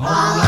All